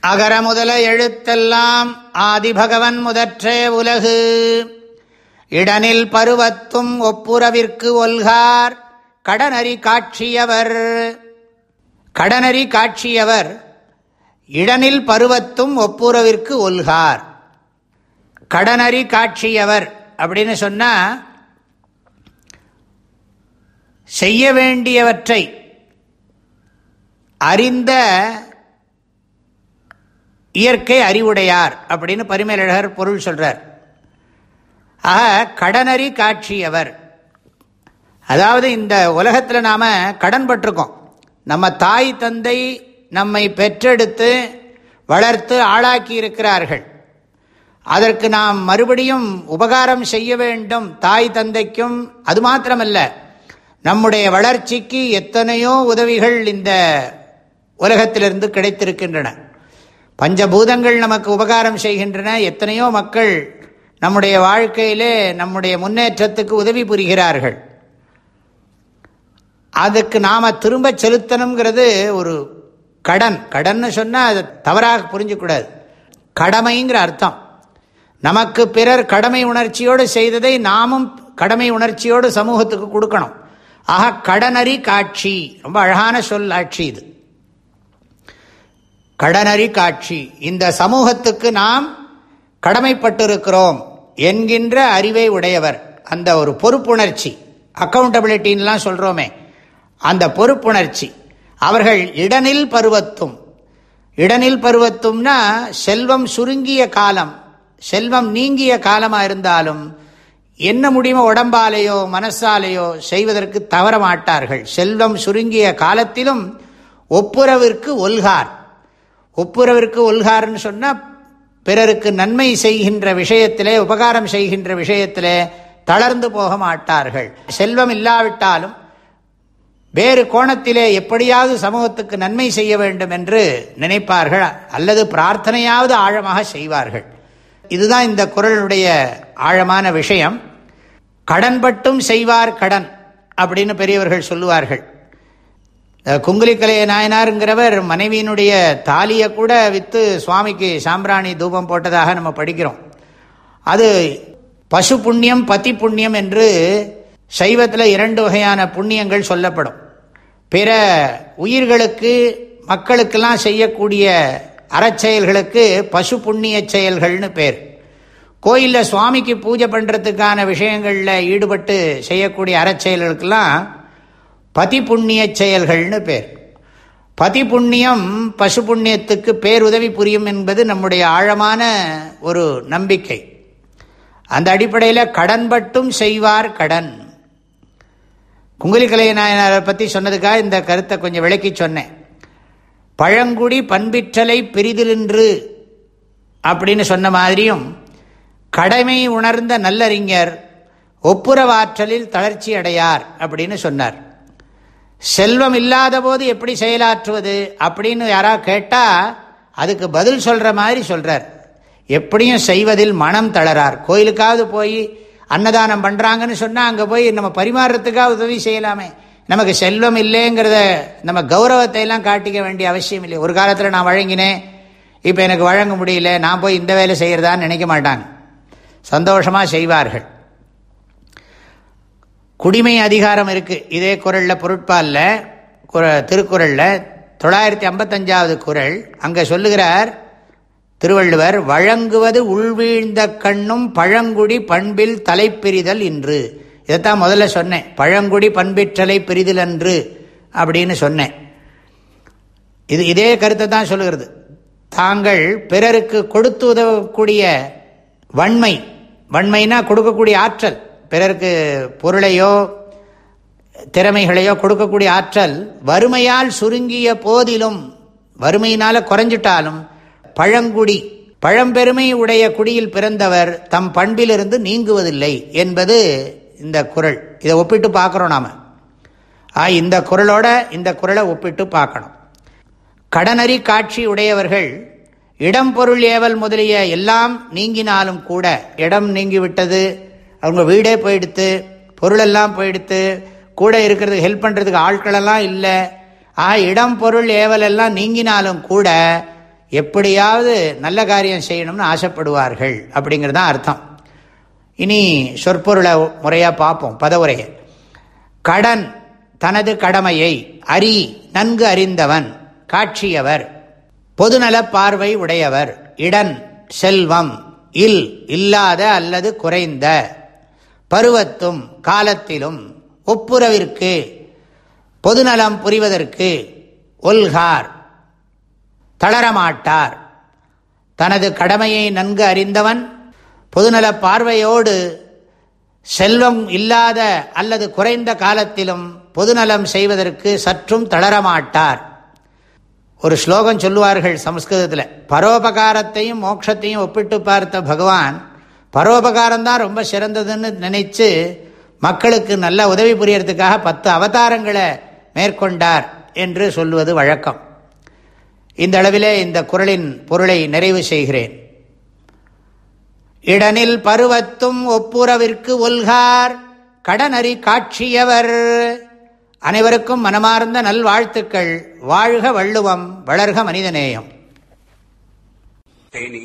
அகர முதல எழுத்தெல்லாம் ஆதிபகவன் முதற்றே உலகு. இடனில் பருவத்தும் ஒப்புரவிற்கு ஒல்கார் கடனறி காட்சியவர். கடனறி காட்சியவர் இடனில் பருவத்தும் ஒப்புரவிற்கு ஒல்கார். கடனறி காட்சியவர் அப்படின்னு சொன்னா செய்ய வேண்டியவற்றை அறிந்த இயற்கை அறிவுடையார் அப்படின்னு பரிமேலழகர் பொருள் சொல்கிறார் ஆக கடனறி காட்சியவர். அதாவது இந்த உலகத்தில் நாம் கடன் பட்டிருக்கோம். நம்ம தாய் தந்தை நம்மை பெற்றெடுத்து வளர்த்து ஆளாக்கி இருக்கிறார்கள். அதற்கு நாம் மறுபடியும் உபகாரம் செய்ய வேண்டும் தாய் தந்தைக்கும். அது மாத்திரமல்ல நம்முடைய வளர்ச்சிக்கு எத்தனையோ உதவிகள் இந்த உலகத்திலிருந்து கிடைத்திருக்கின்றன. பஞ்சபூதங்கள் நமக்கு உபகாரம் செய்கின்றன. எத்தனையோ மக்கள் நம்முடைய வாழ்க்கையிலே நம்முடைய முன்னேற்றத்துக்கு உதவி புரிகிறார்கள். அதுக்கு நாம் திரும்ப செலுத்தணுங்கிறது ஒரு கடன். கடன் சொன்னால் அதை தவறாக புரிஞ்சக்கூடாது. கடமைங்கிற அர்த்தம். நமக்கு பிறர் கடமை உணர்ச்சியோடு செய்ததை நாமும் கடமை உணர்ச்சியோடு சமூகத்துக்கு கொடுக்கணும். ஆக கடனறி காட்சி. ரொம்ப அழகான சொல் ஆட்சி இது. கடனறி காட்சி. இந்த சமூகத்துக்கு நாம் கடமைப்பட்டிருக்கிறோம் என்கின்ற அறிவை உடையவர். அந்த ஒரு பொறுப்புணர்ச்சி. அக்கௌண்டபிலிட்டின்லாம் சொல்கிறோமே அந்த பொறுப்புணர்ச்சி. அவர்கள் இடனில் பருவத்தும். இடனில் பருவத்தும்னா செல்வம் சுருங்கிய காலம். செல்வம் நீங்கிய காலமாக இருந்தாலும் என்ன முடியுமோ உடம்பாலேயோ மனசாலேயோ செய்வதற்கு தவற மாட்டார்கள் செல்வம் சுருங்கிய காலத்திலும் ஒப்புரவிற்கு ஒல்கார். ஒப்புரவிற்கு ஒல்காருன்னு சொன்னால் பிறருக்கு நன்மை செய்கின்ற விஷயத்திலே உபகாரம் செய்கின்ற விஷயத்திலே தளர்ந்து போக மாட்டார்கள். செல்வம் இல்லாவிட்டாலும் வேறு கோணத்திலே எப்படியாவது சமூகத்துக்கு நன்மை செய்ய வேண்டும் என்று நினைப்பார்கள் அல்லது பிரார்த்தனையாவது ஆழமாக செய்வார்கள். இதுதான் இந்த குரலுடைய ஆழமான விஷயம். கடன்பட்டும் செய்வார் கடன் அப்படின்னு பெரியவர்கள் சொல்லுவார்கள். குங்குலிக்கலைய நாயனாருங்கிறவர் மனைவியினுடைய தாலியை கூட விற்று சுவாமிக்கு சாம்பிராணி தூபம் போட்டதாக நம்ம படிக்கிறோம். அது பசு புண்ணியம் பத்தி புண்ணியம் என்று சைவத்தில் இரண்டு வகையான புண்ணியங்கள் சொல்லப்படும். பிற உயிர்களுக்கு மக்களுக்கெல்லாம் செய்யக்கூடிய அறச்செயல்களுக்கு பசு புண்ணிய செயல்கள்னு பேர். கோயிலில் சுவாமிக்கு பூஜை பண்ணுறதுக்கான விஷயங்களில் ஈடுபட்டு செய்யக்கூடிய அறச்செயல்களுக்கெல்லாம் பதி புண்ணிய செயல்கள்னு பேர். பதி புண்ணியம் பசு புண்ணியத்துக்கு பேருதவி புரியும் என்பது நம்முடைய ஆழமான ஒரு நம்பிக்கை. அந்த அடிப்படையில் கடன்பட்டும் செய்வார் கடன். குங்குலிக்கலை நாயனாரை பற்றி சொன்னதுக்காக இந்த கருத்தை கொஞ்சம் விளக்கி சொன்னேன். பழங்குடி பண்பிற்றலை பிரிதிலின்று அப்படின்னு சொன்ன மாதிரியும் கடமை உணர்ந்த நல்லறிஞர் ஒப்புரவாற்றலில் தளர்ச்சி அடையார் அப்படின்னு சொன்னார். செல்வம் இல்லாத போது எப்படி செயலாற்றுவது அப்படின்னு யாராவது கேட்டால் அதுக்கு பதில் சொல்கிற மாதிரி சொல்கிறார் எப்படியும் செய்வதில் மனம் தளரார். கோயிலுக்காவது போய் அன்னதானம் பண்ணுறாங்கன்னு சொன்னால் அங்கே போய் நம்ம பரிமாறுறதுக்காக உதவி செய்யலாமே. நமக்கு செல்வம் இல்லைங்கிறத நம்ம கௌரவத்தை எல்லாம் காட்டிக்க வேண்டிய அவசியம் இல்லை. ஒரு காலத்தில் நான் வழங்கினேன். இப்போ எனக்கு வழங்க முடியல. நான் போய் இந்த வேலை செய்கிறதான்னு நினைக்க மாட்டாங்க. சந்தோஷமாக செய்வார்கள். குடிமை அதிகாரம் இருக்குது இதே குரலில் பொருட்பாலில் திருக்குறளில் தொள்ளாயிரத்தி ஐம்பத்தஞ்சாவது குரல் அங்கே சொல்லுகிறார் திருவள்ளுவர் வழங்குவது உள்வீழ்ந்த கண்ணும் பழங்குடி பண்பில் தலைப்பிரிதல் இன்று. இதைத்தான் முதல்ல சொன்னேன். பழங்குடி பண்பிற்றலை பிரிதல் அன்று அப்படின்னு சொன்னேன். இது இதே கருத்தை தான் சொல்லுகிறது. தாங்கள் பிறருக்கு கொடுத்து உதவக்கூடிய வன்மை வன்மைனா கொடுக்கக்கூடிய ஆற்றல். பிறருக்கு பொருளையோ திறமைகளையோ கொடுக்கக்கூடிய ஆற்றல் வறுமையால் சுருங்கிய போதிலும் வறுமையினால் குறைஞ்சிட்டாலும் பழங்குடி பழம்பெருமை உடைய குடியில் பிறந்தவர் தம் பண்பிலிருந்து நீங்குவதில்லை என்பது இந்த குரல். இதை ஒப்பிட்டு பார்க்குறோம் நாம். இந்த குரலோட இந்த குரலை ஒப்பிட்டு பார்க்கணும். கடனறி காட்சி உடையவர்கள் இடம் பொருள் ஏவல் முதலிய எல்லாம் நீங்கினாலும் கூட இடம் நீங்கிவிட்டது அவங்க வீடே போயிடுத்து பொருளெல்லாம் போயிடுத்து கூட இருக்கிறதுக்கு ஹெல்ப் பண்ணுறதுக்கு ஆட்களெல்லாம் இல்லை. ஆ இடம் பொருள் ஏவல் எல்லாம் நீங்கினாலும் கூட எப்படியாவது நல்ல காரியம் செய்யணும்னு ஆசைப்படுவார்கள் அப்படிங்கிறது தான் அர்த்தம். இனி சொற்பொருளை முறையாக பார்ப்போம். பதவுரையை கடன் தனது கடமையை அறி நன்கு அறிந்தவன் காட்சியவர் பொதுநல பார்வை உடையவர் இடன் செல்வம் இல் இல்லாத அல்லது குறைந்த. பருவத்தும் காலத்திலும் ஒப்புரவிற்கு பொதுநலம் புரிவதற்கு ஒல்கார் தளரமாட்டார். தனது கடமையை நன்கு அறிந்தவன் பொதுநல பார்வையோடு செல்வம் இல்லாத அல்லது குறைந்த காலத்திலும் பொதுநலம் செய்வதற்கு சற்றும் தளரமாட்டார். ஒரு ஸ்லோகம் சொல்லுவார்கள் சம்ஸ்கிருதத்தில் பரோபகாரத்தையும் மோட்சத்தையும் ஒப்பிட்டு பார்த்த பகவான் பரோபகாரம் தான் ரொம்ப சிறந்ததுன்னு நினைச்சு மக்களுக்கு நல்ல உதவி புரியறதுக்காக பத்து அவதாரங்களை மேற்கொண்டார் என்று சொல்லுவது வழக்கம். இந்த அளவிலே இந்த குரலின் பொருளை நிறைவு செய்கிறேன். இடனில் பருவத்தும் ஒப்புரவிற்கு ஒல்கார் கடனறி காட்சியவர். அனைவருக்கும் மனமார்ந்த நல்வாழ்த்துக்கள். வாழ்க வள்ளுவம் வளர்க மனிதநேயம். தேனி